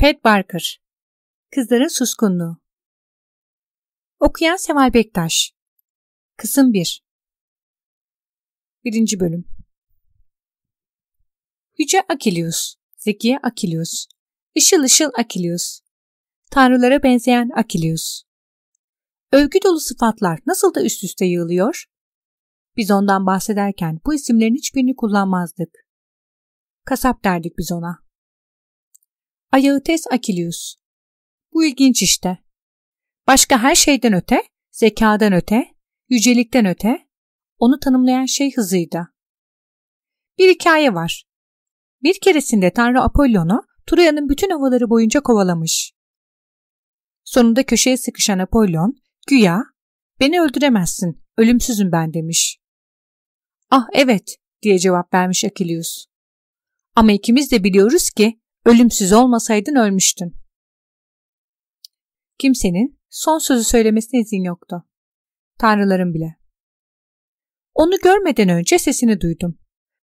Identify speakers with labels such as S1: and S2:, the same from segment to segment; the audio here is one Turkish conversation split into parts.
S1: Pat Barker Kızların Suskunluğu Okuyan Seval Bektaş Kısım 1 1. Bölüm Yüce Akilius, Zekiye Akilius, Işıl ışıl Akilius, Tanrılara benzeyen Akilius. Övgü dolu sıfatlar nasıl da üst üste yığılıyor? Biz ondan bahsederken bu isimlerin hiçbirini kullanmazdık. Kasap derdik biz ona. Ayautes Akilius. Bu ilginç işte. Başka her şeyden öte, zekadan öte, yücelikten öte, onu tanımlayan şey hızıydı. Bir hikaye var. Bir keresinde Tanrı Apollon'u Troya'nın bütün havaları boyunca kovalamış. Sonunda köşeye sıkışan Apollon, güya, beni öldüremezsin, ölümsüzüm ben demiş. Ah evet, diye cevap vermiş Akilius. Ama ikimiz de biliyoruz ki ölümsüz olmasaydın ölmüştün. Kimsenin son sözü söylemesine izin yoktu. Tanrıların bile. Onu görmeden önce sesini duydum.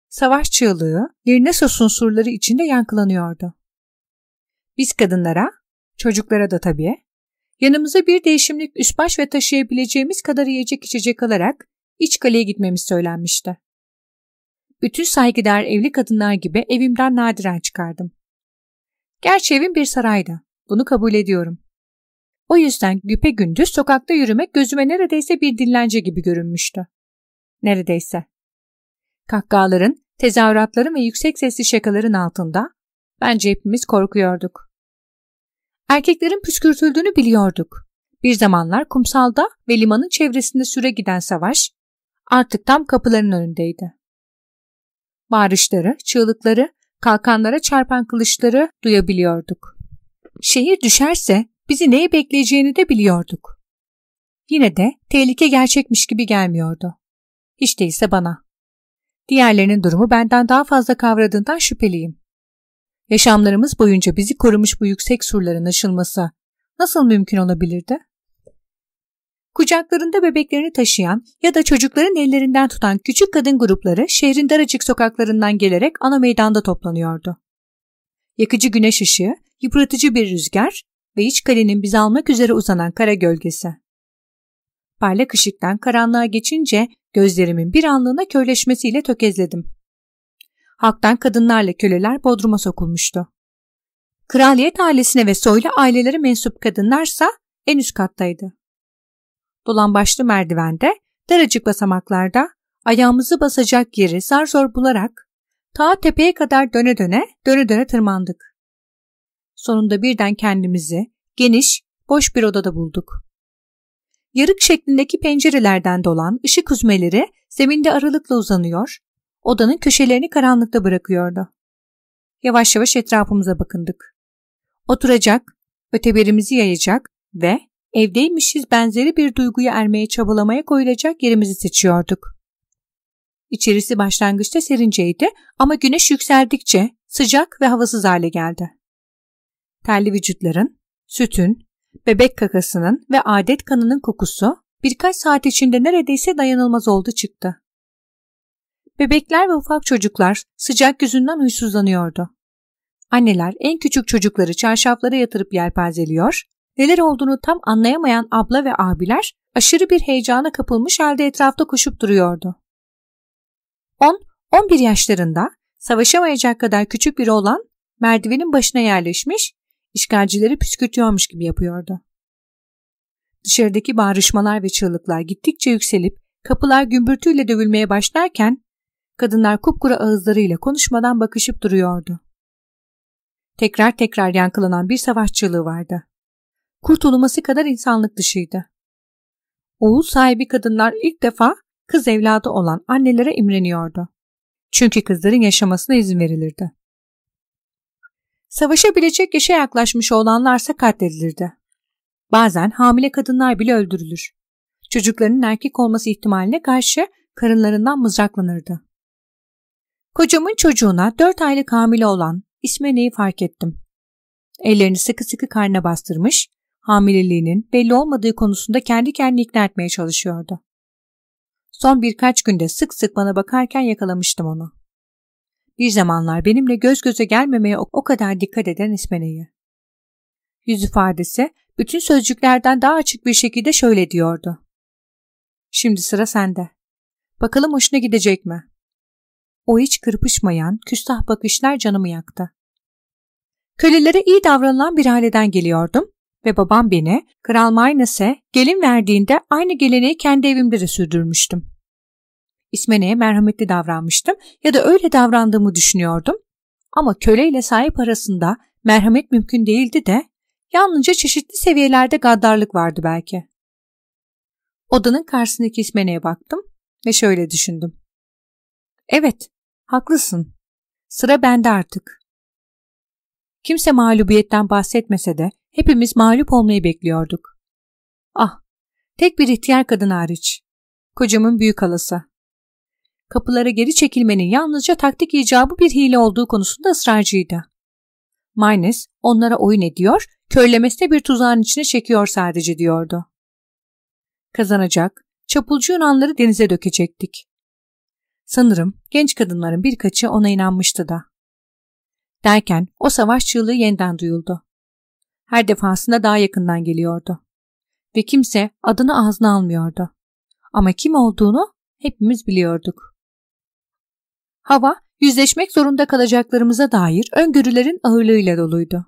S1: Savaş çığlığı Lirnesos unsurları içinde yankılanıyordu. Biz kadınlara, çocuklara da tabii, yanımıza bir değişimlik üst baş ve taşıyabileceğimiz kadar yiyecek içecek alarak iç kaleye gitmemiz söylenmişti. Bütün saygıdeğer evli kadınlar gibi evimden nadiren çıkardım. Gerçi evim bir saraydı. Bunu kabul ediyorum. O yüzden güpe gündüz sokakta yürümek gözüme neredeyse bir dinlence gibi görünmüştü. Neredeyse. Kahkahaların, tezahüratların ve yüksek sesli şakaların altında bence hepimiz korkuyorduk. Erkeklerin püskürtüldüğünü biliyorduk. Bir zamanlar kumsalda ve limanın çevresinde süre giden savaş artık tam kapıların önündeydi. Bağırışları, çığlıkları, kalkanlara çarpan kılıçları duyabiliyorduk. Şehir düşerse bizi neye bekleyeceğini de biliyorduk. Yine de tehlike gerçekmiş gibi gelmiyordu. Hiç değilse bana. Diğerlerinin durumu benden daha fazla kavradığından şüpheliyim. Yaşamlarımız boyunca bizi korumuş bu yüksek surların aşılması nasıl mümkün olabilirdi? Kucaklarında bebeklerini taşıyan ya da çocukların ellerinden tutan küçük kadın grupları şehrin daracık sokaklarından gelerek ana meydanda toplanıyordu. Yakıcı güneş ışığı, yıpratıcı bir rüzgar ve iç kalenin bizi almak üzere uzanan kara gölgesi. Parlak ışıktan karanlığa geçince gözlerimin bir anlığına körleşmesiyle tökezledim. Halktan kadınlarla köleler bodruma sokulmuştu. Kraliyet ailesine ve soylu ailelere mensup kadınlarsa en üst kattaydı. Dolan başlı merdivende, daracık basamaklarda ayağımızı basacak yeri zar zor bularak ta tepeye kadar döne döne, döne döne tırmandık. Sonunda birden kendimizi geniş, boş bir odada bulduk. Yarık şeklindeki pencerelerden dolan ışık hüzmeleri zeminde aralıkla uzanıyor, odanın köşelerini karanlıkta bırakıyordu. Yavaş yavaş etrafımıza bakındık. Oturacak, öteberimizi yayacak ve evdeymişiz benzeri bir duyguya ermeye çabalamaya koyulacak yerimizi seçiyorduk. İçerisi başlangıçta serinceydi ama güneş yükseldikçe sıcak ve havasız hale geldi. Terli vücutların, sütün, bebek kakasının ve adet kanının kokusu birkaç saat içinde neredeyse dayanılmaz oldu çıktı. Bebekler ve ufak çocuklar sıcak yüzünden huysuzlanıyordu. Anneler en küçük çocukları çarşaflara yatırıp yelpazeliyor, neler olduğunu tam anlayamayan abla ve abiler aşırı bir heyecana kapılmış halde etrafta koşup duruyordu. 10-11 yaşlarında savaşamayacak kadar küçük bir oğlan merdivenin başına yerleşmiş, işgalcileri püskürtüyormuş gibi yapıyordu. Dışarıdaki bağrışmalar ve çığlıklar gittikçe yükselip kapılar gümbürtüyle dövülmeye başlarken kadınlar kupkuru ağızlarıyla konuşmadan bakışıp duruyordu. Tekrar tekrar yankılanan bir savaş çığlığı vardı kurtulması kadar insanlık dışıydı. Oğul sahibi kadınlar ilk defa kız evladı olan annelere imreniyordu. Çünkü kızların yaşamasına izin verilirdi. Savaşabilecek yaşa yaklaşmış olanlarsa katledilirdi. Bazen hamile kadınlar bile öldürülür. Çocuklarının erkek olması ihtimaline karşı karınlarından mızraklanırdı. Kocamın çocuğuna dört aylık hamile olan İsmene'yi fark ettim. Ellerini sıkı sıkı karnına bastırmış, hamileliğinin belli olmadığı konusunda kendi kendini ikna etmeye çalışıyordu. Son birkaç günde sık sık bana bakarken yakalamıştım onu. Bir zamanlar benimle göz göze gelmemeye o kadar dikkat eden İsmene'yi. Yüz ifadesi bütün sözcüklerden daha açık bir şekilde şöyle diyordu. Şimdi sıra sende. Bakalım hoşuna gidecek mi? O hiç kırpışmayan, küstah bakışlar canımı yaktı. Kölelere iyi davranılan bir aileden geliyordum ve babam beni Kral Maynas'e gelin verdiğinde aynı geleneği kendi evimde de sürdürmüştüm. İsmene'ye merhametli davranmıştım ya da öyle davrandığımı düşünüyordum ama köle ile sahip arasında merhamet mümkün değildi de yalnızca çeşitli seviyelerde gaddarlık vardı belki. Odanın karşısındaki İsmene'ye baktım ve şöyle düşündüm. Evet, haklısın. Sıra bende artık. Kimse mağlubiyetten bahsetmese de hepimiz mağlup olmayı bekliyorduk. Ah, tek bir ihtiyar kadın hariç. Kocamın büyük halası. Kapılara geri çekilmenin yalnızca taktik icabı bir hile olduğu konusunda ısrarcıydı. Maynes onlara oyun ediyor, körlemesine bir tuzağın içine çekiyor sadece diyordu. Kazanacak, çapulcu Yunanları denize dökecektik. Sanırım genç kadınların birkaçı ona inanmıştı da. Derken o savaş çığlığı yeniden duyuldu. Her defasında daha yakından geliyordu. Ve kimse adını ağzına almıyordu. Ama kim olduğunu hepimiz biliyorduk. Hava yüzleşmek zorunda kalacaklarımıza dair öngörülerin ağırlığıyla doluydu.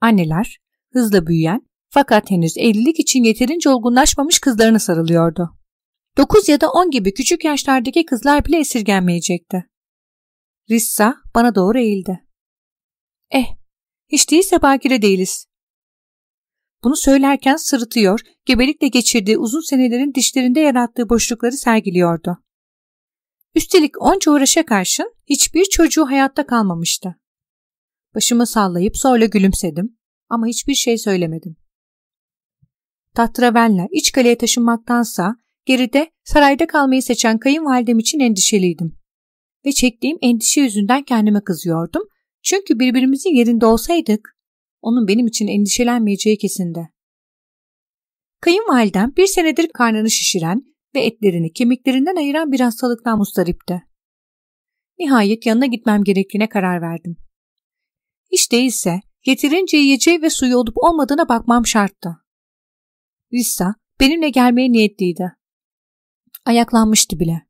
S1: Anneler hızla büyüyen fakat henüz evlilik için yeterince olgunlaşmamış kızlarına sarılıyordu. 9 ya da 10 gibi küçük yaşlardaki kızlar bile esirgenmeyecekti. Rissa bana doğru eğildi. Eh, hiç değilse bakire değiliz. Bunu söylerken sırıtıyor, gebelikle geçirdiği uzun senelerin dişlerinde yarattığı boşlukları sergiliyordu. Üstelik onca uğraşa karşın hiçbir çocuğu hayatta kalmamıştı. Başımı sallayıp sonra gülümsedim ama hiçbir şey söylemedim. Tatravenla iç kaleye taşınmaktansa geride sarayda kalmayı seçen kayınvalidem için endişeliydim. Ve çektiğim endişe yüzünden kendime kızıyordum. Çünkü birbirimizin yerinde olsaydık onun benim için endişelenmeyeceği kesindi. Kayınvalidem bir senedir karnını şişiren ve etlerini kemiklerinden ayıran bir hastalıktan mustaripti. Nihayet yanına gitmem gerektiğine karar verdim. Hiç değilse yeterince yiyeceği ve suyu olup olmadığına bakmam şarttı. Rissa benimle gelmeye niyetliydi. Ayaklanmıştı bile.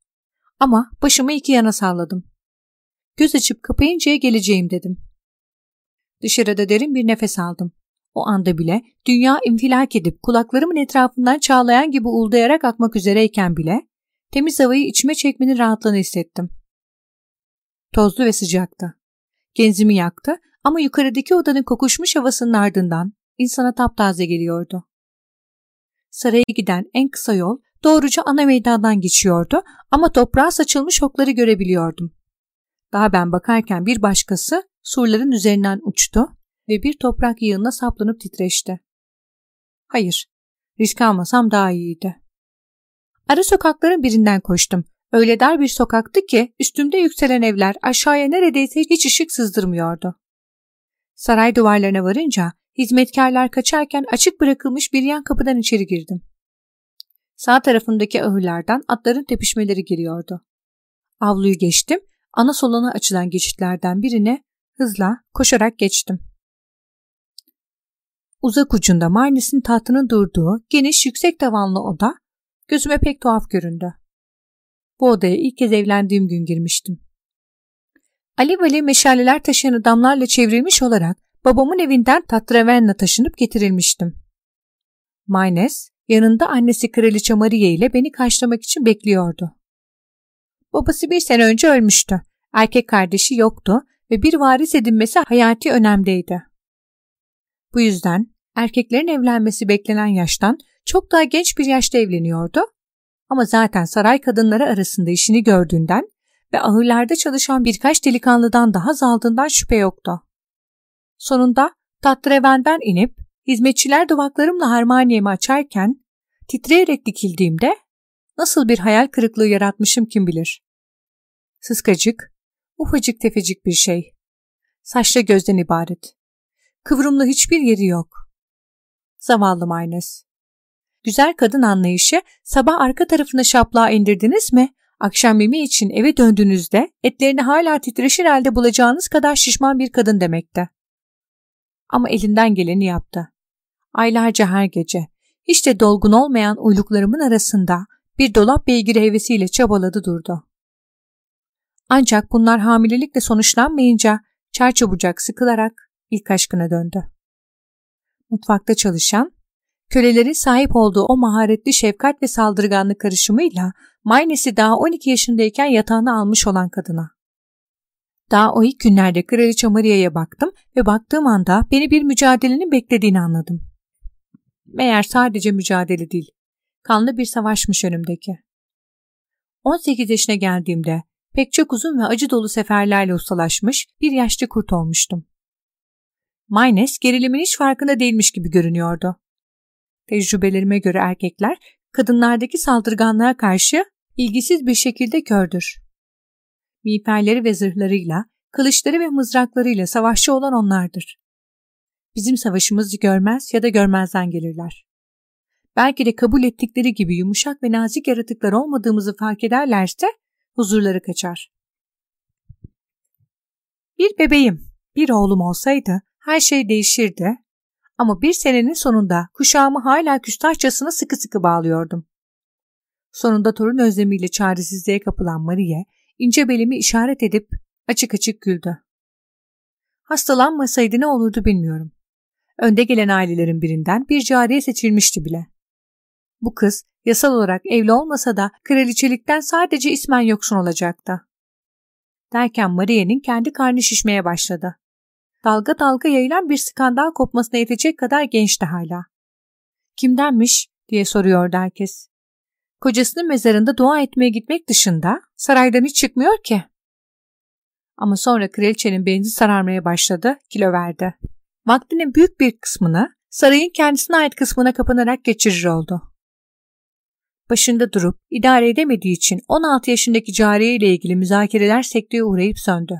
S1: Ama başımı iki yana salladım. Göz açıp kapayıncaya geleceğim dedim. Dışarıda derin bir nefes aldım. O anda bile dünya infilak edip kulaklarımın etrafından çağlayan gibi uldayarak akmak üzereyken bile temiz havayı içime çekmenin rahatlığını hissettim. Tozlu ve sıcaktı. Genzimi yaktı ama yukarıdaki odanın kokuşmuş havasının ardından insana taptaze geliyordu. Saraya giden en kısa yol doğruca ana meydandan geçiyordu ama toprağa saçılmış okları görebiliyordum. Daha ben bakarken bir başkası surların üzerinden uçtu ve bir toprak yığınına saplanıp titreşti. Hayır, risk almasam daha iyiydi. Ara sokakların birinden koştum. Öyle dar bir sokaktı ki üstümde yükselen evler aşağıya neredeyse hiç ışık sızdırmıyordu. Saray duvarlarına varınca hizmetkarlar kaçarken açık bırakılmış bir yan kapıdan içeri girdim. Sağ tarafındaki ahırlardan atların tepişmeleri geliyordu. Avluyu geçtim, ana solana açılan geçitlerden birine hızla koşarak geçtim. Uzak ucunda Marnis'in tahtının durduğu geniş yüksek tavanlı oda gözüme pek tuhaf göründü. Bu odaya ilk kez evlendiğim gün girmiştim. Alev alev meşaleler taşıyan adamlarla çevrilmiş olarak babamın evinden Tatravenna taşınıp getirilmiştim. Maynes yanında annesi Kraliçe Maria ile beni karşılamak için bekliyordu. Babası bir sene önce ölmüştü. Erkek kardeşi yoktu ve bir varis edinmesi hayati önemdeydi. Bu yüzden erkeklerin evlenmesi beklenen yaştan çok daha genç bir yaşta evleniyordu. Ama zaten saray kadınları arasında işini gördüğünden ve ahırlarda çalışan birkaç delikanlıdan daha zaldığından şüphe yoktu. Sonunda tatrevenden inip hizmetçiler duvaklarımla harmaniyemi açarken titreyerek dikildiğimde nasıl bir hayal kırıklığı yaratmışım kim bilir. Sıskacık, ufacık tefecik bir şey. Saçlı gözden ibaret. Kıvrımlı hiçbir yeri yok. Zavallı Maynes. Güzel kadın anlayışı sabah arka tarafına şaplığa indirdiniz mi? Akşam yemeği için eve döndüğünüzde etlerini hala titreşir halde bulacağınız kadar şişman bir kadın demekte. Ama elinden geleni yaptı. Aylarca her gece, hiç de dolgun olmayan uyluklarımın arasında bir dolap beygiri hevesiyle çabaladı durdu. Ancak bunlar hamilelikle sonuçlanmayınca çarçabucak sıkılarak ilk aşkına döndü. Mutfakta çalışan, kölelerin sahip olduğu o maharetli şefkat ve saldırganlık karışımıyla Maynes'i daha 12 yaşındayken yatağına almış olan kadına. Daha o ilk günlerde Kraliçe Maria'ya baktım ve baktığım anda beni bir mücadelenin beklediğini anladım. Meğer sadece mücadele değil, kanlı bir savaşmış önümdeki. 18 yaşına geldiğimde pek çok uzun ve acı dolu seferlerle ustalaşmış bir yaşlı kurt olmuştum. Maynes gerilimin hiç farkında değilmiş gibi görünüyordu. Tecrübelerime göre erkekler kadınlardaki saldırganlığa karşı ilgisiz bir şekilde kördür. Miğferleri ve zırhlarıyla, kılıçları ve mızraklarıyla savaşçı olan onlardır. Bizim savaşımızı görmez ya da görmezden gelirler. Belki de kabul ettikleri gibi yumuşak ve nazik yaratıklar olmadığımızı fark ederlerse huzurları kaçar. Bir bebeğim, bir oğlum olsaydı her şey değişirdi ama bir senenin sonunda kuşağımı hala küstahçasına sıkı sıkı bağlıyordum. Sonunda torun özlemiyle çaresizliğe kapılan Marie, ince belimi işaret edip açık açık güldü. Hastalanmasaydı ne olurdu bilmiyorum. Önde gelen ailelerin birinden bir cariye seçilmişti bile. Bu kız yasal olarak evli olmasa da kraliçelikten sadece ismen yoksun olacaktı. Derken Maria'nın kendi karnı şişmeye başladı. Dalga dalga yayılan bir skandal kopmasına yetecek kadar gençti hala. Kimdenmiş diye soruyordu herkes. Kocasının mezarında dua etmeye gitmek dışında saraydan hiç çıkmıyor ki. Ama sonra kraliçenin benzi sararmaya başladı, kilo verdi. Vaktinin büyük bir kısmını sarayın kendisine ait kısmına kapanarak geçirir oldu. Başında durup idare edemediği için 16 yaşındaki cariye ile ilgili müzakereler sekteye uğrayıp söndü.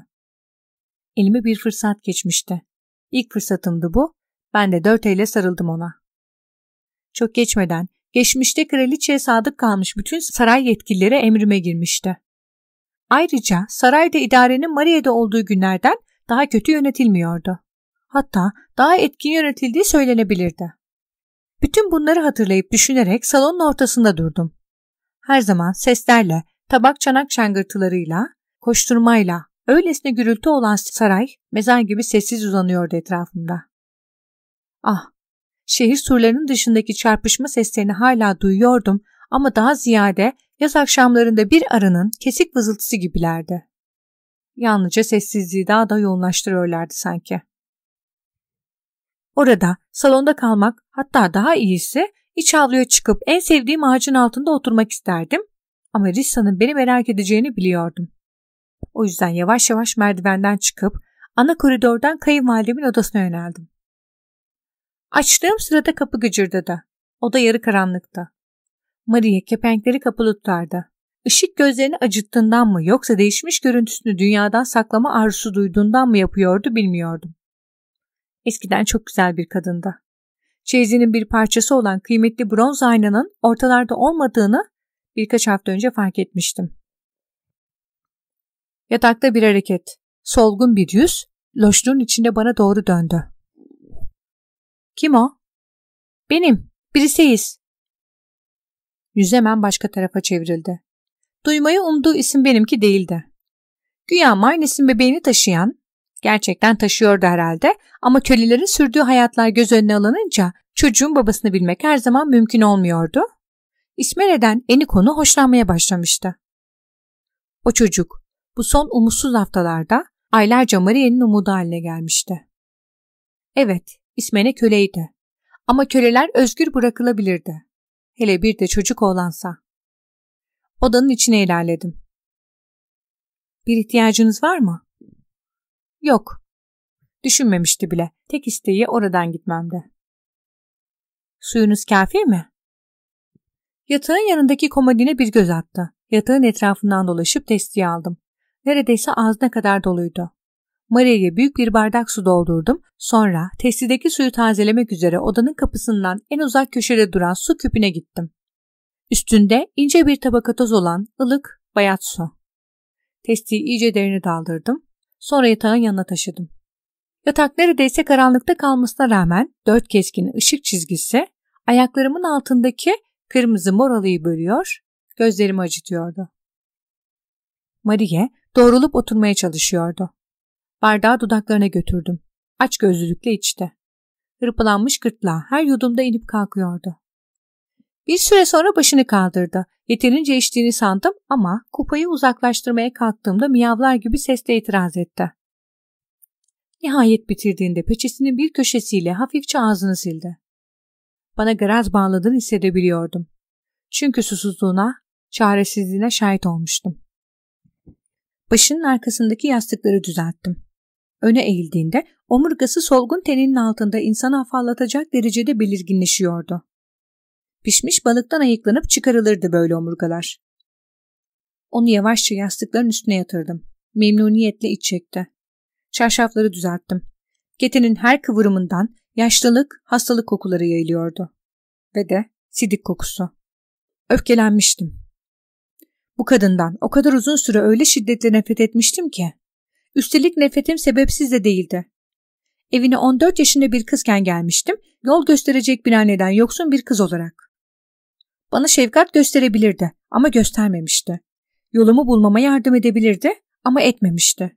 S1: Elime bir fırsat geçmişti. İlk fırsatımdı bu, ben de dört elle sarıldım ona. Çok geçmeden geçmişte kraliçeye sadık kalmış bütün saray yetkilileri emrime girmişti. Ayrıca sarayda idarenin Maria'da olduğu günlerden daha kötü yönetilmiyordu. Hatta daha etkin yönetildiği söylenebilirdi. Bütün bunları hatırlayıp düşünerek salonun ortasında durdum. Her zaman seslerle, tabak çanak şangırtılarıyla, koşturmayla, öylesine gürültü olan saray mezar gibi sessiz uzanıyordu etrafımda. Ah, şehir surlarının dışındaki çarpışma seslerini hala duyuyordum ama daha ziyade yaz akşamlarında bir arının kesik vızıltısı gibilerdi. Yalnızca sessizliği daha da yoğunlaştırıyorlardı sanki. Orada salonda kalmak hatta daha iyisi iç avluya çıkıp en sevdiğim ağacın altında oturmak isterdim ama Rissa'nın beni merak edeceğini biliyordum. O yüzden yavaş yavaş merdivenden çıkıp ana koridordan kayınvalidemin odasına yöneldim. Açtığım sırada kapı gıcırdadı. Oda yarı karanlıktı. Maria kepenkleri kapalı tutardı. Işık gözlerini acıttığından mı yoksa değişmiş görüntüsünü dünyadan saklama arzusu duyduğundan mı yapıyordu bilmiyordum. Eskiden çok güzel bir kadındı. Çeyizinin bir parçası olan kıymetli bronz aynanın ortalarda olmadığını birkaç hafta önce fark etmiştim. Yatakta bir hareket, solgun bir yüz, loşluğun içinde bana doğru döndü. Kim o? Benim, birisiyiz. Yüz hemen başka tarafa çevrildi. Duymayı umduğu isim benimki değildi. Güya Marnes'in bebeğini taşıyan, Gerçekten taşıyordu herhalde ama kölelerin sürdüğü hayatlar göz önüne alınınca çocuğun babasını bilmek her zaman mümkün olmuyordu. İsmele'den eni konu hoşlanmaya başlamıştı. O çocuk bu son umutsuz haftalarda aylarca Maria'nın umudu haline gelmişti. Evet, İsmene köleydi. Ama köleler özgür bırakılabilirdi. Hele bir de çocuk oğlansa. Odanın içine ilerledim. Bir ihtiyacınız var mı? Yok. Düşünmemişti bile. Tek isteği oradan gitmemdi. Suyunuz kafi mi? Yatağın yanındaki komodine bir göz attı. Yatağın etrafından dolaşıp testiyi aldım. Neredeyse ağzına kadar doluydu. Maria'ya büyük bir bardak su doldurdum. Sonra testideki suyu tazelemek üzere odanın kapısından en uzak köşede duran su küpüne gittim. Üstünde ince bir tabaka toz olan ılık bayat su. Testiyi iyice derine daldırdım. Sonra yatağın yanına taşıdım. Yatak neredeyse karanlıkta kalmasına rağmen dört keskin ışık çizgisi ayaklarımın altındaki kırmızı mor alıyı bölüyor, gözlerimi acıtıyordu. Marie doğrulup oturmaya çalışıyordu. Bardağı dudaklarına götürdüm. Aç gözlülükle içti. Hırpalanmış gırtlağı her yudumda inip kalkıyordu. Bir süre sonra başını kaldırdı. Yeterince içtiğini sandım ama kupayı uzaklaştırmaya kalktığımda miyavlar gibi sesle itiraz etti. Nihayet bitirdiğinde peçesinin bir köşesiyle hafifçe ağzını sildi. Bana garaz bağladığını hissedebiliyordum. Çünkü susuzluğuna, çaresizliğine şahit olmuştum. Başının arkasındaki yastıkları düzelttim. Öne eğildiğinde omurgası solgun teninin altında insanı afallatacak derecede belirginleşiyordu. Pişmiş balıktan ayıklanıp çıkarılırdı böyle omurgalar. Onu yavaşça yastıkların üstüne yatırdım. Memnuniyetle iç çekti. Çarşafları düzelttim. Getenin her kıvırımından yaşlılık, hastalık kokuları yayılıyordu. Ve de sidik kokusu. Öfkelenmiştim. Bu kadından o kadar uzun süre öyle şiddetle nefret etmiştim ki. Üstelik nefretim sebepsiz de değildi. Evine 14 yaşında bir kızken gelmiştim, yol gösterecek bir anneden yoksun bir kız olarak. Bana şefkat gösterebilirdi ama göstermemişti. Yolumu bulmama yardım edebilirdi ama etmemişti.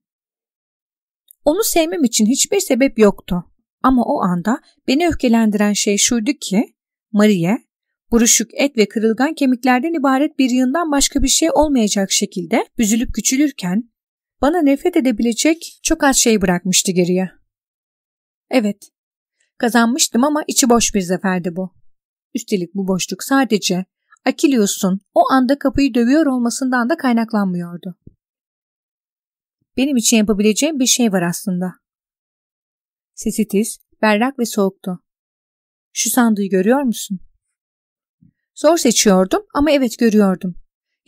S1: Onu sevmem için hiçbir sebep yoktu. Ama o anda beni öfkelendiren şey şuydu ki, Marie, buruşuk et ve kırılgan kemiklerden ibaret bir yığından başka bir şey olmayacak şekilde büzülüp küçülürken, bana nefret edebilecek çok az şey bırakmıştı geriye. Evet, kazanmıştım ama içi boş bir zaferdi bu. Üstelik bu boşluk sadece Akilius'un o anda kapıyı dövüyor olmasından da kaynaklanmıyordu. Benim için yapabileceğim bir şey var aslında. Sesi tiz, berrak ve soğuktu. Şu sandığı görüyor musun? Zor seçiyordum ama evet görüyordum.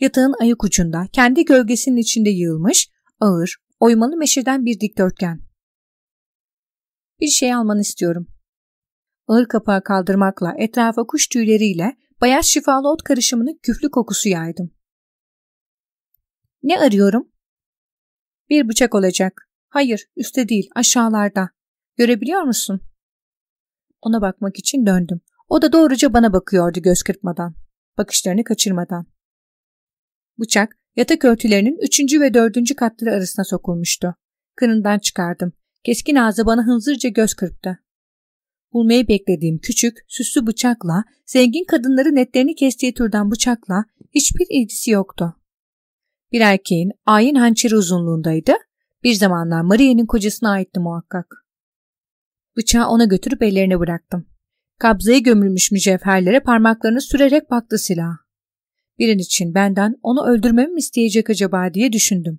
S1: Yatağın ayak ucunda, kendi gölgesinin içinde yığılmış, ağır, oymalı meşeden bir dikdörtgen. Bir şey almanı istiyorum. Ağır kapağı kaldırmakla etrafa kuş tüyleriyle bayaz şifalı ot karışımının küflü kokusu yaydım. Ne arıyorum? Bir bıçak olacak. Hayır, üstte değil, aşağılarda. Görebiliyor musun? Ona bakmak için döndüm. O da doğruca bana bakıyordu göz kırpmadan. Bakışlarını kaçırmadan. Bıçak yatak örtülerinin üçüncü ve dördüncü katları arasına sokulmuştu. Kınından çıkardım. Keskin ağzı bana hınzırca göz kırptı. Bulmayı beklediğim küçük, süslü bıçakla, zengin kadınların etlerini kestiği türden bıçakla hiçbir ilgisi yoktu. Bir erkeğin ayin hançeri uzunluğundaydı, bir zamanlar Maria'nın kocasına aitti muhakkak. Bıçağı ona götürüp ellerine bıraktım. Kabzaya gömülmüş mücevherlere parmaklarını sürerek baktı silah. Birin için benden onu öldürmemi mi isteyecek acaba diye düşündüm.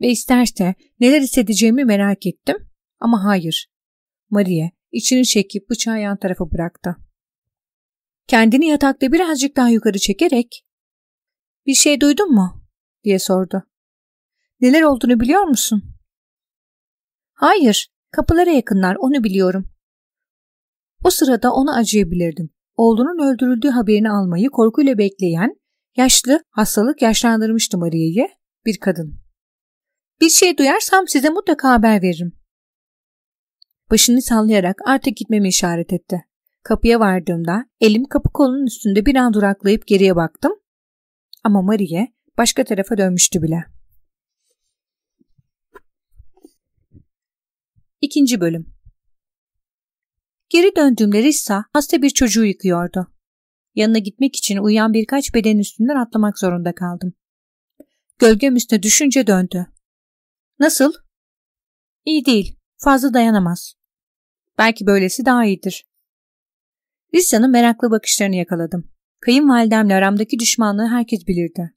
S1: Ve isterse neler hissedeceğimi merak ettim ama hayır. Maria içini çekip bıçağı yan tarafa bıraktı. Kendini yatakta birazcık daha yukarı çekerek ''Bir şey duydun mu?'' diye sordu. ''Neler olduğunu biliyor musun?'' ''Hayır, kapılara yakınlar, onu biliyorum.'' O sırada ona acıyabilirdim. Oğlunun öldürüldüğü haberini almayı korkuyla bekleyen, yaşlı, hastalık yaşlandırmıştı Maria'yı, bir kadın. ''Bir şey duyarsam size mutlaka haber veririm.'' Başını sallayarak artık gitmemi işaret etti. Kapıya vardığımda elim kapı kolunun üstünde bir an duraklayıp geriye baktım. Ama Marie başka tarafa dönmüştü bile. İkinci bölüm Geri döndüğümde Rissa hasta bir çocuğu yıkıyordu. Yanına gitmek için uyuyan birkaç beden üstünden atlamak zorunda kaldım. Gölgem üstüne düşünce döndü. Nasıl? İyi değil. Fazla dayanamaz. Belki böylesi daha iyidir. Rissa'nın meraklı bakışlarını yakaladım. Kayınvalidemle aramdaki düşmanlığı herkes bilirdi.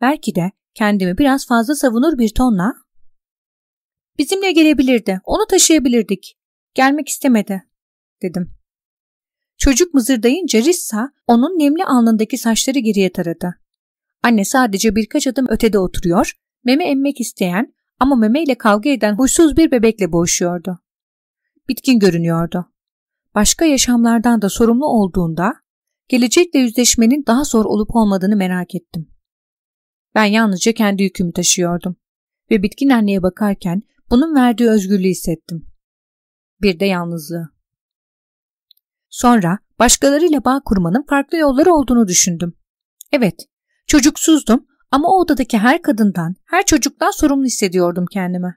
S1: Belki de kendimi biraz fazla savunur bir tonla ''Bizimle gelebilirdi, onu taşıyabilirdik. Gelmek istemedi.'' dedim. Çocuk mızırdayınca Rissa onun nemli alnındaki saçları geriye taradı. Anne sadece birkaç adım ötede oturuyor, meme emmek isteyen ama memeyle kavga eden huysuz bir bebekle boğuşuyordu. Bitkin görünüyordu. Başka yaşamlardan da sorumlu olduğunda gelecekle yüzleşmenin daha zor olup olmadığını merak ettim. Ben yalnızca kendi yükümü taşıyordum ve bitkin anneye bakarken bunun verdiği özgürlüğü hissettim. bir de yalnızlığı. Sonra başkalarıyla bağ kurmanın farklı yolları olduğunu düşündüm. Evet, çocuksuzdum ama o odadaki her kadından, her çocuktan sorumlu hissediyordum kendimi.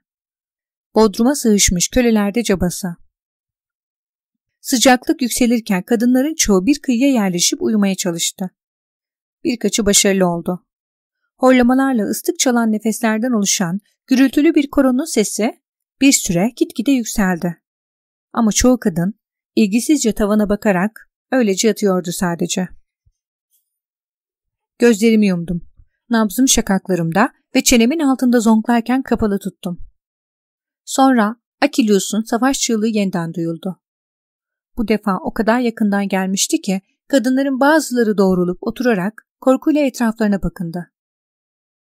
S1: Bodruma sığışmış kölelerde cabası. Sıcaklık yükselirken kadınların çoğu bir kıyıya yerleşip uyumaya çalıştı. Birkaçı başarılı oldu. Horlamalarla ıslık çalan nefeslerden oluşan gürültülü bir koronun sesi bir süre gitgide yükseldi. Ama çoğu kadın ilgisizce tavana bakarak öylece yatıyordu sadece. Gözlerimi yumdum. Nabzım şakaklarımda ve çenemin altında zonklarken kapalı tuttum. Sonra Akilius'un savaş çığlığı yeniden duyuldu. Bu defa o kadar yakından gelmişti ki kadınların bazıları doğrulup oturarak korkuyla etraflarına bakındı.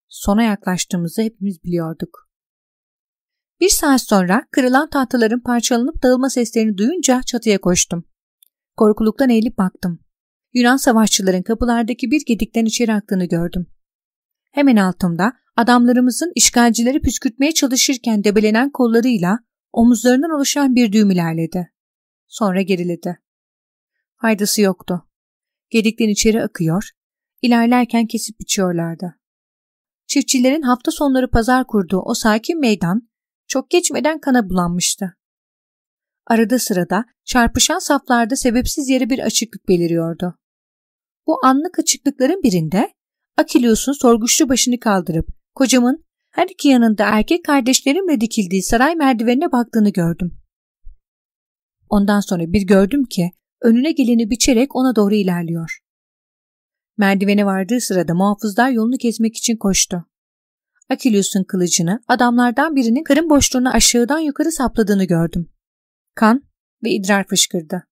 S1: Sona yaklaştığımızı hepimiz biliyorduk. Bir saat sonra kırılan tahtaların parçalanıp dağılma seslerini duyunca çatıya koştum. Korkuluktan eğilip baktım. Yunan savaşçıların kapılardaki bir gedikten içeri aktığını gördüm. Hemen altımda adamlarımızın işgalcileri püskürtmeye çalışırken debelenen kollarıyla omuzlarından oluşan bir düğüm ilerledi. Sonra geriledi. Faydası yoktu. Gedikten içeri akıyor, ilerlerken kesip biçiyorlardı. Çiftçilerin hafta sonları pazar kurduğu o sakin meydan çok geçmeden kana bulanmıştı. Arada sırada çarpışan saflarda sebepsiz yere bir açıklık beliriyordu. Bu anlık açıklıkların birinde Akilius'un sorguçlu başını kaldırıp kocamın her iki yanında erkek kardeşlerimle dikildiği saray merdivenine baktığını gördüm. Ondan sonra bir gördüm ki önüne geleni biçerek ona doğru ilerliyor. Merdivene vardığı sırada muhafızlar yolunu kesmek için koştu. Akilius'un kılıcını adamlardan birinin karın boşluğunu aşağıdan yukarı sapladığını gördüm. Kan ve idrar fışkırdı.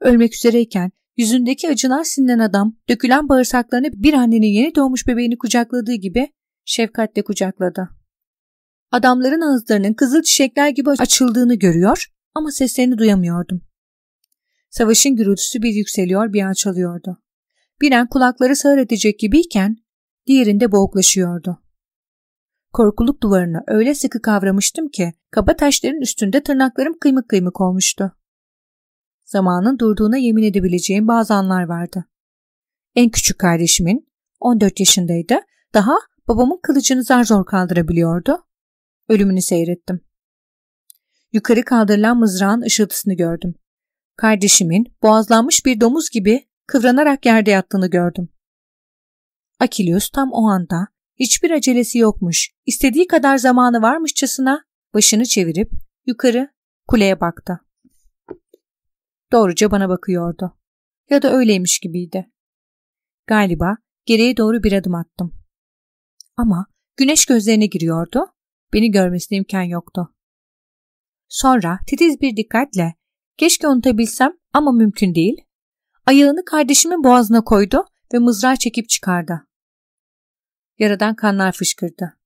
S1: Ölmek üzereyken yüzündeki acılar sinirlen adam dökülen bağırsaklarını bir annenin yeni doğmuş bebeğini kucakladığı gibi şefkatle kucakladı. Adamların ağızlarının kızıl çiçekler gibi açıldığını görüyor ama seslerini duyamıyordum. Savaşın gürültüsü bir yükseliyor bir alçalıyordu. Biren kulakları sağır edecek gibiyken diğerinde boğuklaşıyordu. Korkuluk duvarını öyle sıkı kavramıştım ki kaba taşların üstünde tırnaklarım kıymık kıymık olmuştu. Zamanın durduğuna yemin edebileceğim bazı anlar vardı. En küçük kardeşimin 14 yaşındaydı. Daha babamın kılıcını zar zor kaldırabiliyordu. Ölümünü seyrettim. Yukarı kaldırılan mızrağın ışıltısını gördüm. Kardeşimin boğazlanmış bir domuz gibi kıvranarak yerde yattığını gördüm. Akilius tam o anda hiçbir acelesi yokmuş, istediği kadar zamanı varmışçasına başını çevirip yukarı kuleye baktı. Doğruca bana bakıyordu. Ya da öyleymiş gibiydi. Galiba geriye doğru bir adım attım. Ama güneş gözlerine giriyordu, beni görmesine imkan yoktu. Sonra titiz bir dikkatle, keşke unutabilsem ama mümkün değil, ayağını kardeşimin boğazına koydu ve mızrağı çekip çıkardı. Yaradan kanlar fışkırdı.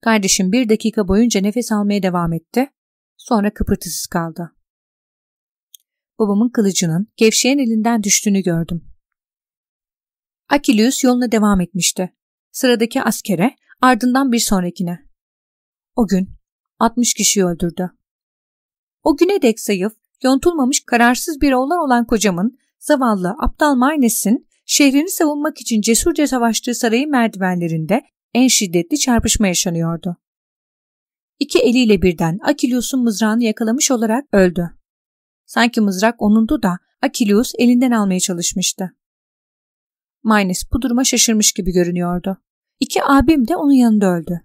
S1: Kardeşim bir dakika boyunca nefes almaya devam etti, sonra kıpırtısız kaldı. Babamın kılıcının gevşeyen elinden düştüğünü gördüm. Akilius yoluna devam etmişti. Sıradaki askere, ardından bir sonrakine. O gün 60 kişiyi öldürdü. O güne dek zayıf, yontulmamış kararsız bir oğlan olan kocamın zavallı aptal Maynes'in şehrini savunmak için cesurca savaştığı sarayın merdivenlerinde en şiddetli çarpışma yaşanıyordu. İki eliyle birden Akilius'un mızrağını yakalamış olarak öldü. Sanki mızrak onundu da Akilius elinden almaya çalışmıştı. Maynes bu duruma şaşırmış gibi görünüyordu. İki abim de onun yanında öldü.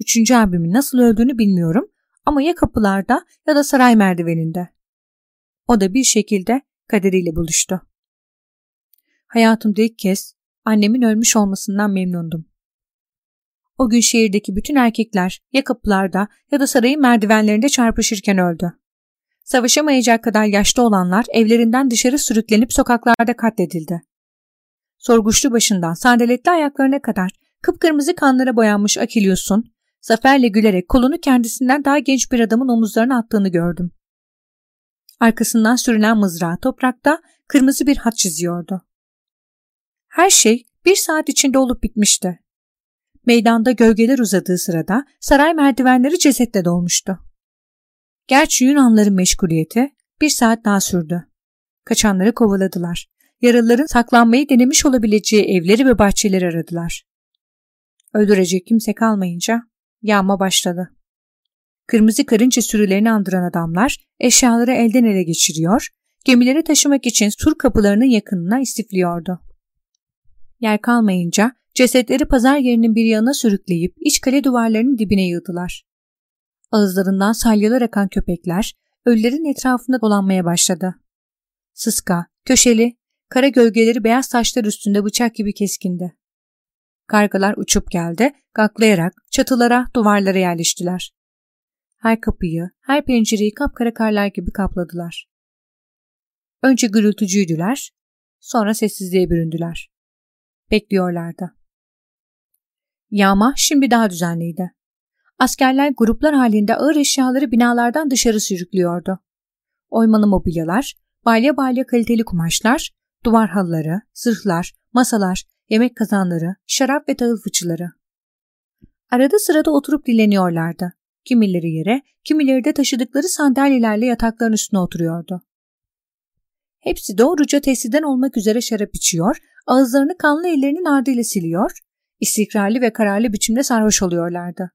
S1: Üçüncü abimin nasıl öldüğünü bilmiyorum ama ya kapılarda ya da saray merdiveninde. O da bir şekilde kaderiyle buluştu. Hayatımda ilk kez annemin ölmüş olmasından memnundum. O gün şehirdeki bütün erkekler ya kapılarda ya da sarayın merdivenlerinde çarpışırken öldü. Savaşamayacak kadar yaşlı olanlar evlerinden dışarı sürüklenip sokaklarda katledildi. Sorguçlu başından sandaletli ayaklarına kadar kıpkırmızı kanlara boyanmış Akilius'un zaferle gülerek kolunu kendisinden daha genç bir adamın omuzlarına attığını gördüm. Arkasından sürünen mızrağı toprakta kırmızı bir hat çiziyordu. Her şey bir saat içinde olup bitmişti. Meydanda gölgeler uzadığı sırada saray merdivenleri cesetle dolmuştu. Gerçi Yunanların meşguliyeti bir saat daha sürdü. Kaçanları kovaladılar. Yaralıların saklanmayı denemiş olabileceği evleri ve bahçeleri aradılar. Öldürecek kimse kalmayınca yağma başladı. Kırmızı karınca sürülerini andıran adamlar eşyaları elden ele geçiriyor, gemileri taşımak için sur kapılarının yakınına istifliyordu. Yer kalmayınca cesetleri pazar yerinin bir yanına sürükleyip iç kale duvarlarının dibine yığdılar. Ağızlarından salyalar akan köpekler ölülerin etrafında dolanmaya başladı. Sıska, köşeli, kara gölgeleri beyaz taşlar üstünde bıçak gibi keskindi. Kargalar uçup geldi, gaklayarak çatılara, duvarlara yerleştiler. Her kapıyı, her pencereyi kapkara karlar gibi kapladılar. Önce gürültücüydüler, sonra sessizliğe büründüler. Bekliyorlardı. Yağma şimdi daha düzenliydi. Askerler gruplar halinde ağır eşyaları binalardan dışarı sürüklüyordu. Oymalı mobilyalar, balya balya kaliteli kumaşlar, duvar halıları, zırhlar, masalar, yemek kazanları, şarap ve tahıl fıçıları. Arada sırada oturup dinleniyorlardı. Kimileri yere, kimileri de taşıdıkları sandalyelerle yatakların üstüne oturuyordu. Hepsi doğruca tesiden olmak üzere şarap içiyor, ağızlarını kanlı ellerinin ardıyla siliyor, istikrarlı ve kararlı biçimde sarhoş oluyorlardı.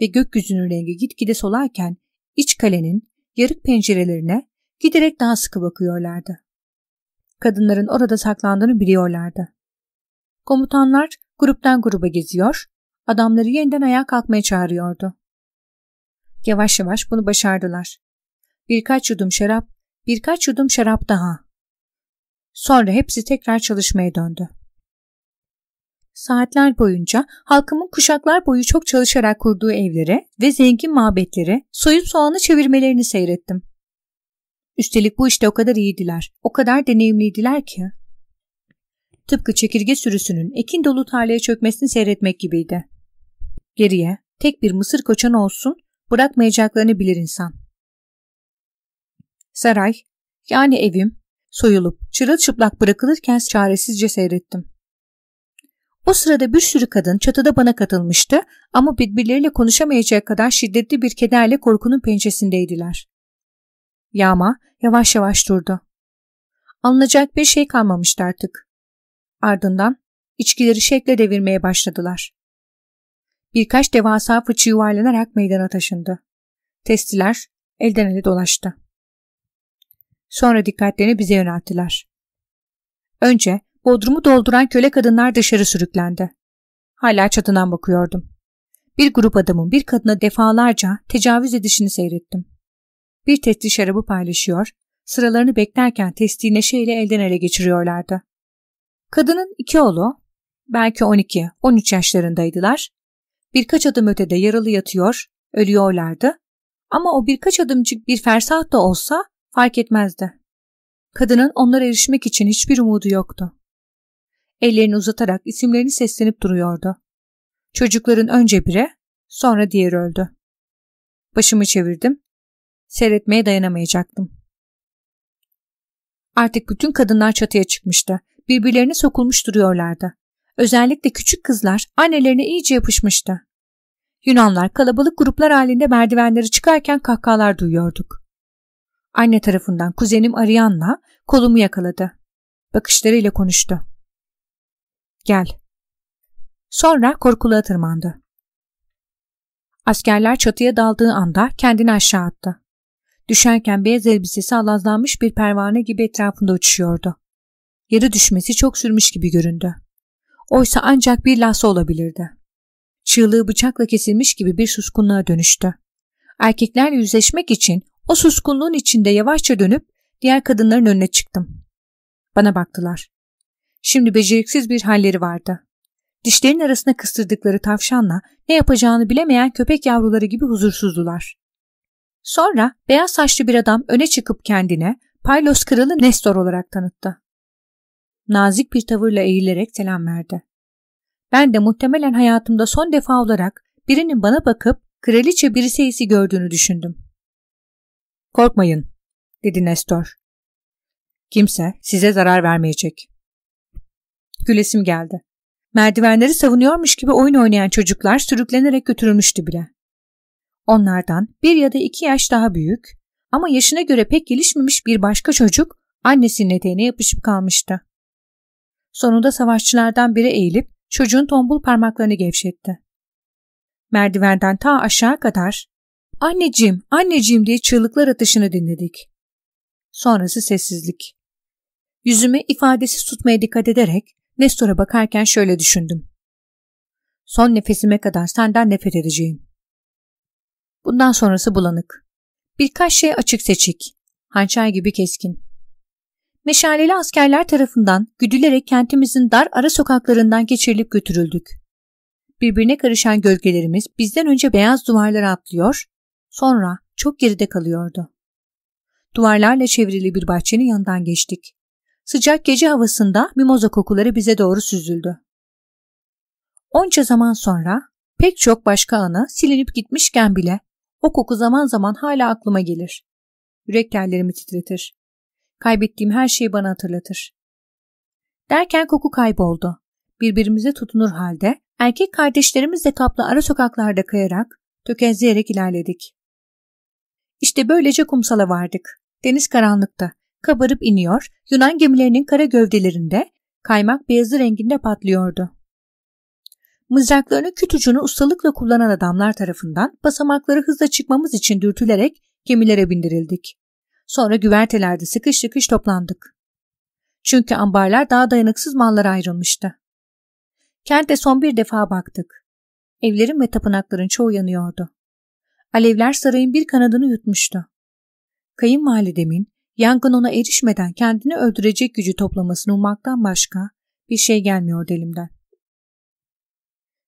S1: Ve gökyüzünün rengi gitgide solarken iç kalenin yarık pencerelerine giderek daha sıkı bakıyorlardı. Kadınların orada saklandığını biliyorlardı. Komutanlar gruptan gruba geziyor, adamları yeniden ayağa kalkmaya çağırıyordu. Yavaş yavaş bunu başardılar. Birkaç yudum şarap, birkaç yudum şarap daha. Sonra hepsi tekrar çalışmaya döndü. Saatler boyunca halkımın kuşaklar boyu çok çalışarak kurduğu evlere ve zengin mabetleri soyup soğanı çevirmelerini seyrettim. Üstelik bu işte o kadar iyiydiler, o kadar deneyimliydiler ki. Tıpkı çekirge sürüsünün ekin dolu tarlaya çökmesini seyretmek gibiydi. Geriye tek bir mısır koçan olsun bırakmayacaklarını bilir insan. Saray, yani evim, soyulup çırılçıplak bırakılırken çaresizce seyrettim. O sırada bir sürü kadın çatıda bana katılmıştı ama birbirleriyle konuşamayacak kadar şiddetli bir kederle korkunun pençesindeydiler. Yağma yavaş yavaş durdu. Alınacak bir şey kalmamıştı artık. Ardından içkileri şekle devirmeye başladılar. Birkaç devasa fıçı yuvarlanarak meydana taşındı. Testiler elden ele dolaştı. Sonra dikkatlerini bize yönelttiler. Önce bodrumu dolduran köle kadınlar dışarı sürüklendi. Hala çatından bakıyordum. Bir grup adamın bir kadına defalarca tecavüz edişini seyrettim. Bir testi şarabı paylaşıyor, sıralarını beklerken testiyi neşeyle elden ele geçiriyorlardı. Kadının iki oğlu, belki 12-13 yaşlarındaydılar. Birkaç adım ötede yaralı yatıyor, ölüyorlardı. Ama o birkaç adımcık bir fersah da olsa fark etmezdi. Kadının onlara erişmek için hiçbir umudu yoktu. Ellerini uzatarak isimlerini seslenip duruyordu. Çocukların önce biri, sonra diğeri öldü. Başımı çevirdim. Seyretmeye dayanamayacaktım. Artık bütün kadınlar çatıya çıkmıştı. Birbirlerine sokulmuş duruyorlardı. Özellikle küçük kızlar annelerine iyice yapışmıştı. Yunanlar kalabalık gruplar halinde merdivenleri çıkarken kahkahalar duyuyorduk. Anne tarafından kuzenim Arianna kolumu yakaladı. Bakışlarıyla konuştu. Gel. Sonra korkuluğa tırmandı. Askerler çatıya daldığı anda kendini aşağı attı. Düşerken beyaz elbisesi alazlanmış bir pervane gibi etrafında uçuşuyordu. Yere düşmesi çok sürmüş gibi göründü. Oysa ancak bir lası olabilirdi. Çığlığı bıçakla kesilmiş gibi bir suskunluğa dönüştü. Erkeklerle yüzleşmek için o suskunluğun içinde yavaşça dönüp diğer kadınların önüne çıktım. Bana baktılar. Şimdi beceriksiz bir halleri vardı. Dişlerin arasına kıstırdıkları tavşanla ne yapacağını bilemeyen köpek yavruları gibi huzursuzdular. Sonra beyaz saçlı bir adam öne çıkıp kendine Paylos kralı Nestor olarak tanıttı. Nazik bir tavırla eğilerek selam verdi. Ben de muhtemelen hayatımda son defa olarak birinin bana bakıp kraliçe Briseis'i gördüğünü düşündüm. Korkmayın, dedi Nestor. Kimse size zarar vermeyecek. Gülesim geldi. Merdivenleri savunuyormuş gibi oyun oynayan çocuklar sürüklenerek götürülmüştü bile. Onlardan bir ya da iki yaş daha büyük ama yaşına göre pek gelişmemiş bir başka çocuk annesinin eteğine yapışıp kalmıştı. Sonunda savaşçılardan biri eğilip çocuğun tombul parmaklarını gevşetti. Merdivenden ta aşağı kadar anneciğim, anneciğim diye çığlıklar atışını dinledik. Sonrası sessizlik. Yüzüme ifadesiz tutmaya dikkat ederek Nestor'a bakarken şöyle düşündüm. Son nefesime kadar senden nefret edeceğim. Bundan sonrası bulanık. Birkaç şey açık seçik, hançer gibi keskin. Meşaleli askerler tarafından güdülerek kentimizin dar ara sokaklarından geçirilip götürüldük. Birbirine karışan gölgelerimiz bizden önce beyaz duvarlara atlıyor, sonra çok geride kalıyordu. Duvarlarla çevrili bir bahçenin yanından geçtik. Sıcak gece havasında mimoza kokuları bize doğru süzüldü. Onca zaman sonra pek çok başka anı silinip gitmişken bile o koku zaman zaman hala aklıma gelir. Yürek tellerimi titretir. Kaybettiğim her şeyi bana hatırlatır. Derken koku kayboldu. Birbirimize tutunur halde erkek kardeşlerimizle kaplı ara sokaklarda kayarak tökezleyerek ilerledik. İşte böylece kumsala vardık. Deniz karanlıkta. Kabarıp iniyor, Yunan gemilerinin kara gövdelerinde kaymak beyazı renginde patlıyordu. Mızraklarını küt ucunu ustalıkla kullanan adamlar tarafından basamakları hızla çıkmamız için dürtülerek gemilere bindirildik. Sonra güvertelerde sıkış sıkış toplandık. Çünkü ambarlar daha dayanıksız mallara ayrılmıştı. Kente son bir defa baktık. Evlerin ve tapınakların çoğu yanıyordu. Alevler sarayın bir kanadını yutmuştu. Kayınvalidemin yangın ona erişmeden kendini öldürecek gücü toplamasını ummaktan başka bir şey gelmiyordu elimden.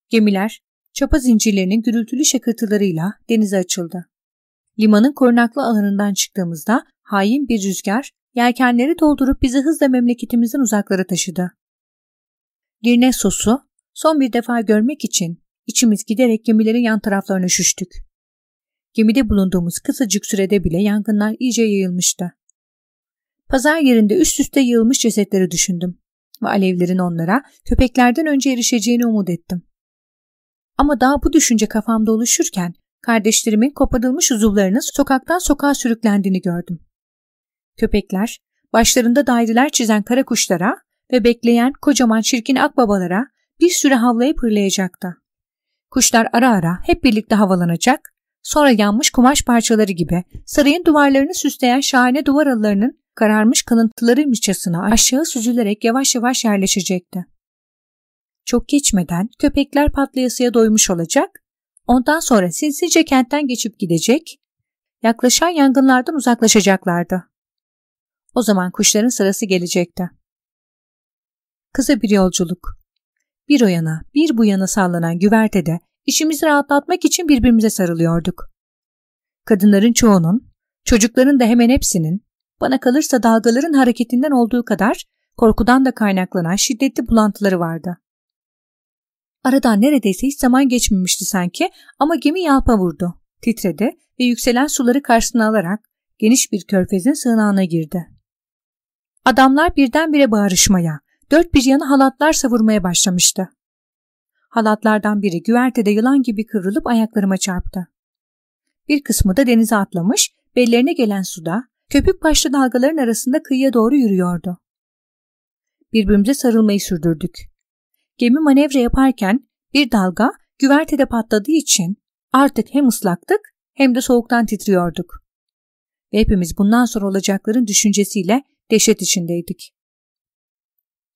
S1: Gemiler çapa zincirlerinin gürültülü şakırtılarıyla denize açıldı. Limanın korunaklı alanından çıktığımızda hain bir rüzgar yelkenleri doldurup bizi hızla memleketimizden uzaklara taşıdı. Girnessos'u son bir defa görmek için içimiz giderek gemilerin yan taraflarına üşüştük. Gemide bulunduğumuz kısacık sürede bile yangınlar iyice yayılmıştı. Pazar yerinde üst üste yığılmış cesetleri düşündüm ve alevlerin onlara köpeklerden önce erişeceğini umut ettim. Ama daha bu düşünce kafamda oluşurken kardeşlerimin koparılmış uzuvlarının sokaktan sokağa sürüklendiğini gördüm. Köpekler başlarında daireler çizen kara kuşlara ve bekleyen kocaman çirkin akbabalara bir süre havlayıp hırlayacaktı. Kuşlar ara ara hep birlikte havalanacak, sonra yanmış kumaş parçaları gibi sarayın duvarlarını süsleyen şahane duvar alılarının kararmış kalıntılarıymışçasına aşağı süzülerek yavaş yavaş yerleşecekti. Çok geçmeden köpekler patlayasıya doymuş olacak, ondan sonra sinsice kentten geçip gidecek, yaklaşan yangınlardan uzaklaşacaklardı. O zaman kuşların sırası gelecekti. Kısa bir yolculuk. Bir o yana, bir bu yana sallanan güvertede içimizi rahatlatmak için birbirimize sarılıyorduk. Kadınların çoğunun, çocukların da hemen hepsinin, bana kalırsa dalgaların hareketinden olduğu kadar korkudan da kaynaklanan şiddetli bulantıları vardı. Aradan neredeyse hiç zaman geçmemişti sanki ama gemi yalpa vurdu, titredi ve yükselen suları karşısına alarak geniş bir körfezin sığınağına girdi. Adamlar birdenbire bağırışmaya, dört bir yana halatlar savurmaya başlamıştı. Halatlardan biri güvertede yılan gibi kıvrılıp ayaklarıma çarptı. Bir kısmı da denize atlamış, bellerine gelen suda, köpük başlı dalgaların arasında kıyıya doğru yürüyordu. Birbirimize sarılmayı sürdürdük. Gemi manevra yaparken bir dalga güvertede patladığı için artık hem ıslaktık hem de soğuktan titriyorduk. Ve hepimiz bundan sonra olacakların düşüncesiyle dehşet içindeydik.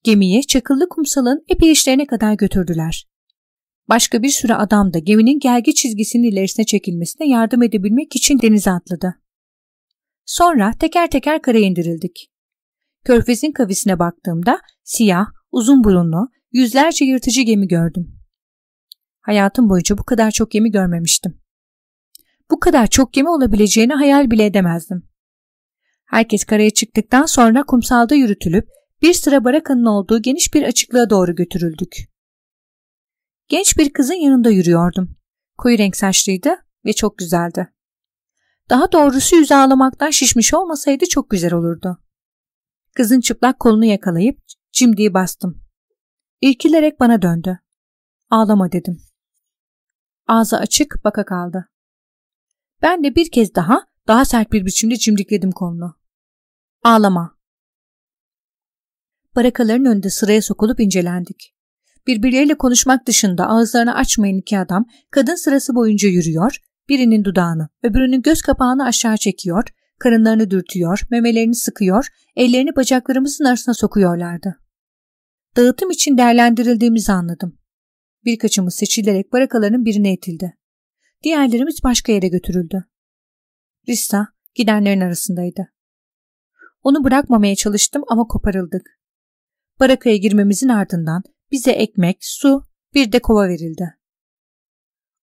S1: Gemiyi çakıllı kumsalın epey işlerine kadar götürdüler. Başka bir sürü adam da geminin gelgi çizgisinin ilerisine çekilmesine yardım edebilmek için denize atladı. Sonra teker teker karaya indirildik. Körfezin kavisine baktığımda siyah, uzun burunlu, yüzlerce yırtıcı gemi gördüm. Hayatım boyunca bu kadar çok gemi görmemiştim. Bu kadar çok gemi olabileceğini hayal bile edemezdim. Herkes karaya çıktıktan sonra kumsalda yürütülüp bir sıra barakanın olduğu geniş bir açıklığa doğru götürüldük. Genç bir kızın yanında yürüyordum. Koyu renk saçlıydı ve çok güzeldi. Daha doğrusu yüzü ağlamaktan şişmiş olmasaydı çok güzel olurdu. Kızın çıplak kolunu yakalayıp cimdiği bastım. İrkilerek bana döndü. Ağlama dedim. Ağzı açık baka kaldı. Ben de bir kez daha daha sert bir biçimde cimrikledim kolunu. Ağlama. Barakaların önünde sıraya sokulup incelendik. Birbirleriyle konuşmak dışında ağızlarını açmayan iki adam kadın sırası boyunca yürüyor, birinin dudağını, öbürünün göz kapağını aşağı çekiyor, karınlarını dürtüyor, memelerini sıkıyor, ellerini bacaklarımızın arasına sokuyorlardı. Dağıtım için değerlendirildiğimizi anladım. Birkaçımız seçilerek barakaların birine itildi. Diğerlerimiz başka yere götürüldü. Rista gidenlerin arasındaydı. Onu bırakmamaya çalıştım ama koparıldık. Barakaya girmemizin ardından bize ekmek, su, bir de kova verildi.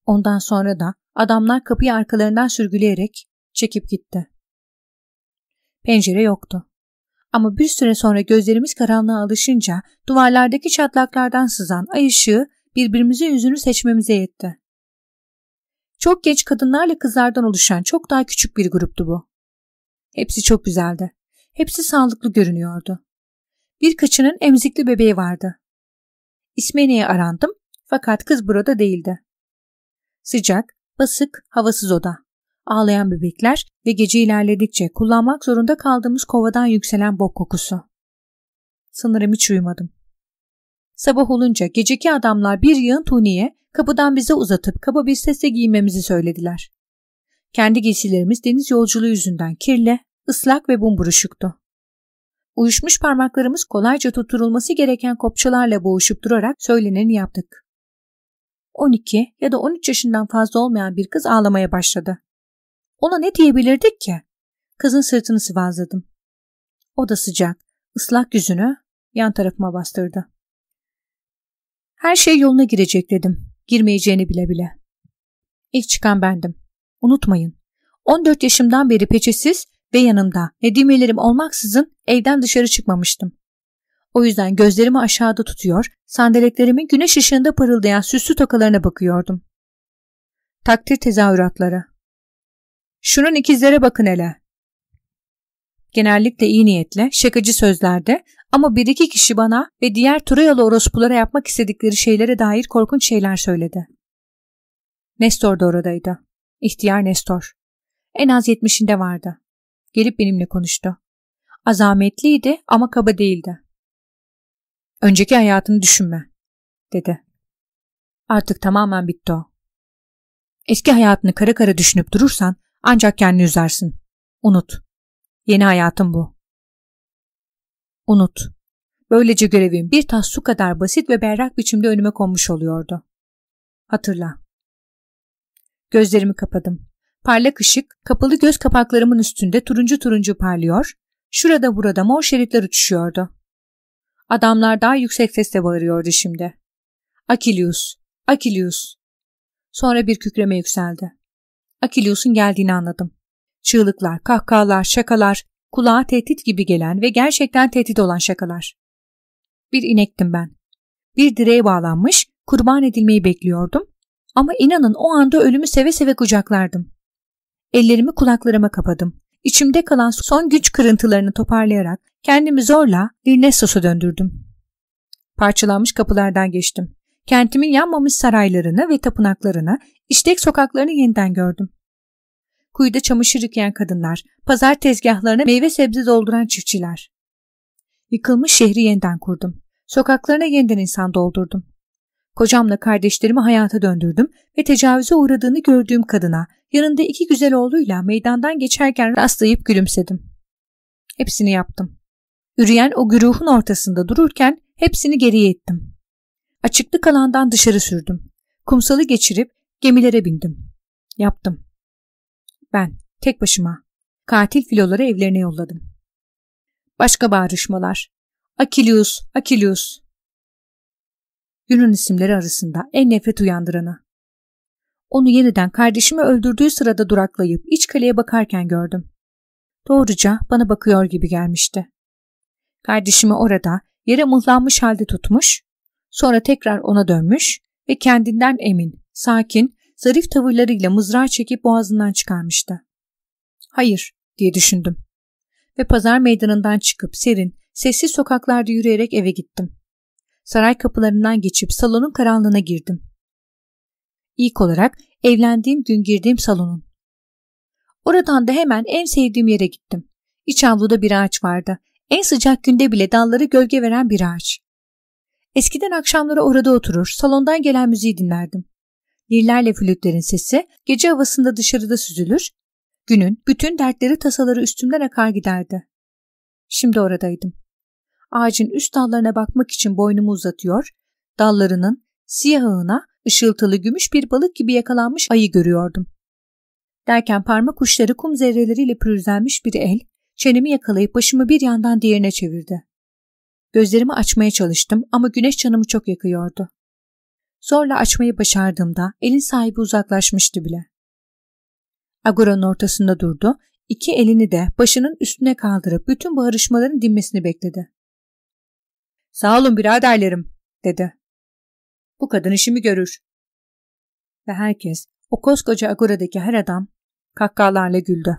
S1: Ondan sonra da adamlar kapıyı arkalarından sürgüleyerek çekip gitti. Pencere yoktu. Ama bir süre sonra gözlerimiz karanlığa alışınca duvarlardaki çatlaklardan sızan ay ışığı birbirimizin yüzünü seçmemize yetti. Çok genç kadınlarla kızlardan oluşan çok daha küçük bir gruptu bu. Hepsi çok güzeldi. Hepsi sağlıklı görünüyordu. Birkaçının emzikli bebeği vardı. İsmeni'ye arandım fakat kız burada değildi. Sıcak, basık, havasız oda. Ağlayan bebekler ve gece ilerledikçe kullanmak zorunda kaldığımız kovadan yükselen bok kokusu. Sanırım hiç uyumadım. Sabah olunca geceki adamlar bir yığın tuniye kapıdan bize uzatıp kaba bir sesle giymemizi söylediler. Kendi giysilerimiz deniz yolculuğu yüzünden kirli, ıslak ve bumburuşuktu. Uyuşmuş parmaklarımız kolayca tutturulması gereken kopçalarla boğuşup durarak söyleneni yaptık. 12 ya da 13 yaşından fazla olmayan bir kız ağlamaya başladı. Ona ne diyebilirdik ki? Kızın sırtını sıvazladım. O da sıcak, ıslak yüzünü yan tarafıma bastırdı. Her şey yoluna girecek dedim. Girmeyeceğini bile bile. İlk çıkan bendim. Unutmayın. 14 yaşımdan beri peçesiz ve yanımda nedimelerim olmaksızın evden dışarı çıkmamıştım. O yüzden gözlerimi aşağıda tutuyor, sandaletlerimin güneş ışığında parıldayan süslü tokalarına bakıyordum. Takdir tezahüratları. Şunun ikizlere bakın hele. Genellikle iyi niyetle, şakacı sözlerde ama bir iki kişi bana ve diğer Troyalı orospulara yapmak istedikleri şeylere dair korkunç şeyler söyledi. Nestor da oradaydı. İhtiyar Nestor. En az yetmişinde vardı. Gelip benimle konuştu. Azametliydi ama kaba değildi. Önceki hayatını düşünme, dedi. Artık tamamen bitti o. Eski hayatını kara kara düşünüp durursan ancak kendini üzersin. Unut. Yeni hayatın bu. Unut. Böylece görevim bir tas su kadar basit ve berrak biçimde önüme konmuş oluyordu. Hatırla. Gözlerimi kapadım. Parlak ışık kapalı göz kapaklarımın üstünde turuncu turuncu parlıyor, şurada burada mor şeritler uçuşuyordu. Adamlar daha yüksek sesle bağırıyordu şimdi. Akilius, Akilius. Sonra bir kükreme yükseldi. Akilius'un geldiğini anladım. Çığlıklar, kahkahalar, şakalar, kulağa tehdit gibi gelen ve gerçekten tehdit olan şakalar. Bir inektim ben. Bir direğe bağlanmış, kurban edilmeyi bekliyordum ama inanın o anda ölümü seve seve kucaklardım. Ellerimi kulaklarıma kapadım. İçimde kalan son güç kırıntılarını toparlayarak kendimi zorla Lirnessos'a döndürdüm. Parçalanmış kapılardan geçtim. Kentimin yanmamış saraylarını ve tapınaklarını, işlek sokaklarını yeniden gördüm. Kuyuda çamaşır yıkayan kadınlar, pazar tezgahlarına meyve sebze dolduran çiftçiler. Yıkılmış şehri yeniden kurdum. Sokaklarına yeniden insan doldurdum. Kocamla kardeşlerimi hayata döndürdüm ve tecavüze uğradığını gördüğüm kadına yanında iki güzel oğluyla meydandan geçerken rastlayıp gülümsedim. Hepsini yaptım. Üreyen o güruhun ortasında dururken hepsini geriye ettim. Açıklık alandan dışarı sürdüm. Kumsalı geçirip gemilere bindim. Yaptım. Ben, tek başıma. Katil filoları evlerine yolladım. Başka bağrışmalar. Akilius, Akilius. Yunan isimleri arasında en nefret uyandıranı. Onu yeniden kardeşimi öldürdüğü sırada duraklayıp iç kaleye bakarken gördüm. Doğruca bana bakıyor gibi gelmişti. Kardeşimi orada yere mıhlanmış halde tutmuş, sonra tekrar ona dönmüş ve kendinden emin, sakin, zarif tavırlarıyla mızrağı çekip boğazından çıkarmıştı. Hayır diye düşündüm. Ve pazar meydanından çıkıp serin, sessiz sokaklarda yürüyerek eve gittim. Saray kapılarından geçip salonun karanlığına girdim. İlk olarak evlendiğim gün girdiğim salonun. Oradan da hemen en sevdiğim yere gittim. İç avluda bir ağaç vardı. En sıcak günde bile dalları gölge veren bir ağaç. Eskiden akşamları orada oturur, salondan gelen müziği dinlerdim. Lirlerle flütlerin sesi gece havasında dışarıda süzülür, günün bütün dertleri tasaları üstümden akar giderdi. Şimdi oradaydım. Ağacın üst dallarına bakmak için boynumu uzatıyor, dallarının siyahına ışıltılı gümüş bir balık gibi yakalanmış ayı görüyordum. Derken parmak uçları kum zerreleriyle pürüzlenmiş bir el, çenemi yakalayıp başımı bir yandan diğerine çevirdi. Gözlerimi açmaya çalıştım ama güneş canımı çok yakıyordu. Zorla açmayı başardığımda elin sahibi uzaklaşmıştı bile. Agora'nın ortasında durdu, iki elini de başının üstüne kaldırıp bütün bağırışmaların dinmesini bekledi. ''Sağ olun biraderlerim'' dedi. ''Bu kadın işimi görür.'' Ve herkes, o koskoca Agora'daki her adam kahkahalarla güldü.